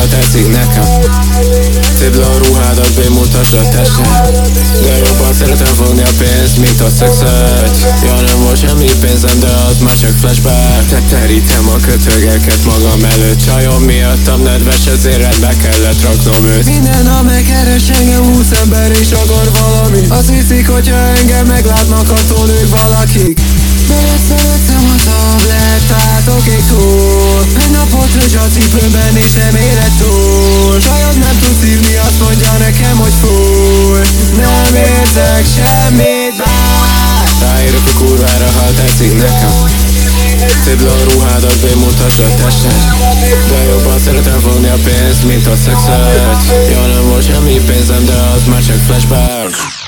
ha tetszik nekem. Le a ruhádat, bémutass a tested De jobban szeretem fogni a pénzt, mint a szexet. Ja nem volt semmi pénzem, de az már csak flashback. Te terítem a kötögeket magam előtt. Csajom miattam nedves, ezért rendbe kellett raknom őt. Minden nap megkeres engem húsz ember és akar valami. Azt hiszik, hogyha engem meglátnak, attól ők valakik a tested De jobban szeretem fogni a pénzt, mint a szexet Ja nem volt semmi pénzem, de az már csak flashback